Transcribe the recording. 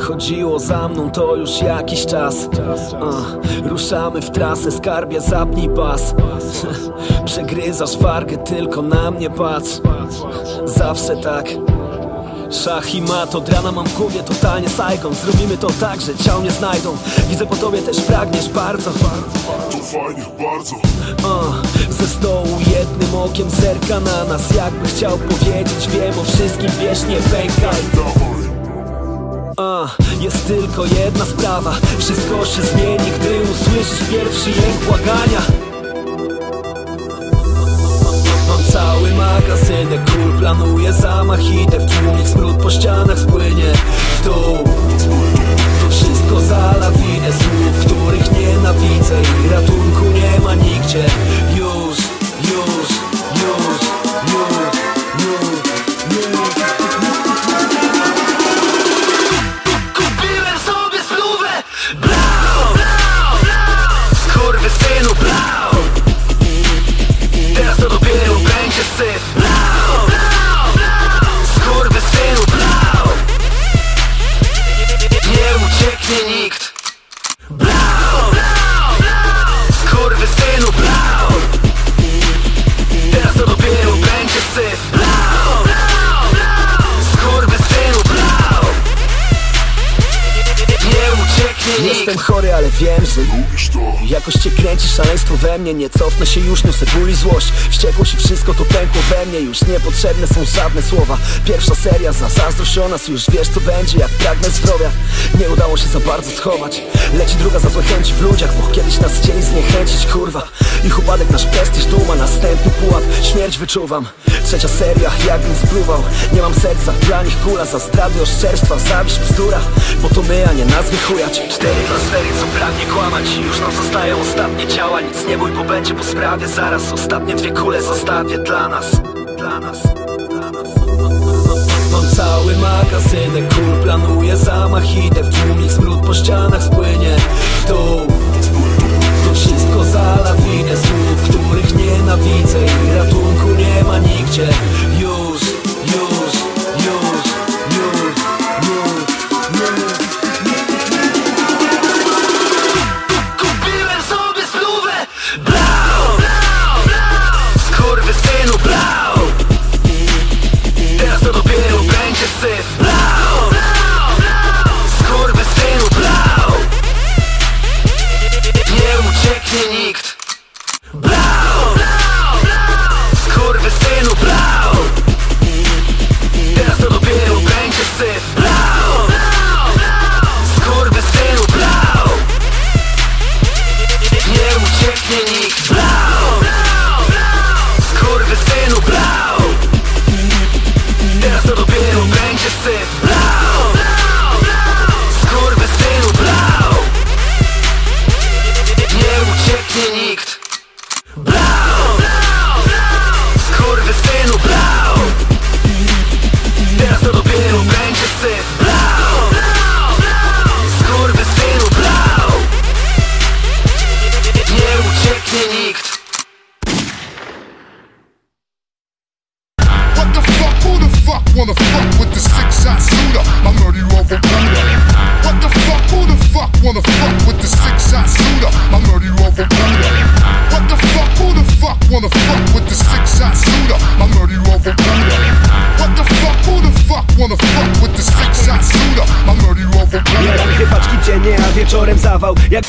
chodziło za mną to już jakiś czas. Uh, Ruszamy w trasę, skarbie zapnij pas. Przegryzasz wargę, tylko na mnie patrz. Zawsze tak. Szach i mat, od rana mam w głowie totalnie Saigon. Zrobimy to tak, że ciał nie znajdą. Widzę po tobie też pragniesz bardzo. To fajnie, bardzo. Uh, Ze stołu jednym okiem zerka na nas. Jakby chciał powiedzieć, wiem o wszystkim, wiesz, nie pękaj Uh, Jest tylko jedna sprawa. Wszystko się zmieni, gdy usłyszysz pierwszy jęk błagania. Mam cały magazynek kul Planuję zamach, idę w tłumik Smród po ścianach spłynie w dół Blau, blau Skurwysynu, blau. Teraz to dopiero będzie syf. Blau Skurwysynu, blau. Nie ucieknie nikt Jestem chory, ale wiem, że Lubisz to. Jakoś cię kręci szaleństwo we mnie. Nie cofnę się już, niosę ból i złość. Wściekłość i wszystko to pękło we mnie. Już niepotrzebne są żadne słowa. Pierwsza seria za zazdrość o nas. Już wiesz co będzie, jak pragnę zdrowia. Nie udało się za bardzo schować. Leci druga za złe chęci w ludziach Bo kiedyś nas chcieli zniechęcić, kurwa Ich upadek, nasz prestiż, duma Następny pułap, śmierć wyczuwam. Trzecia seria, jakbym spluwał Nie mam serca, dla nich kula. Za zdrady, oszczerstwa, zawiść, bzdura. Bo to my, a nie nazwy chujać Cztery transfery, co pragnie kłamać. Już nam zostają ostatnie ciała. Nic nie bój, bo będzie po sprawie. Zaraz ostatnie dwie kule zostawię dla nas Dla nas, dla nas. Mam cały magazynek kul Planuję. Zamach, idę w tłumik Smród po ścianach spłynie wanna fuck with the six shot shooter? I murder you over Buddha. What the fuck, who the fuck wanna fuck with the six shot shooter? I murder you over Buddha. What the fuck, who the fuck wanna fuck with the six shot shooter? I murder you over Buddha. What the fuck, who the fuck wanna fuck with the six shot shooter? I murder you over Buddha. Jaram dwie paczki dziennie, a wieczorem zawał Jak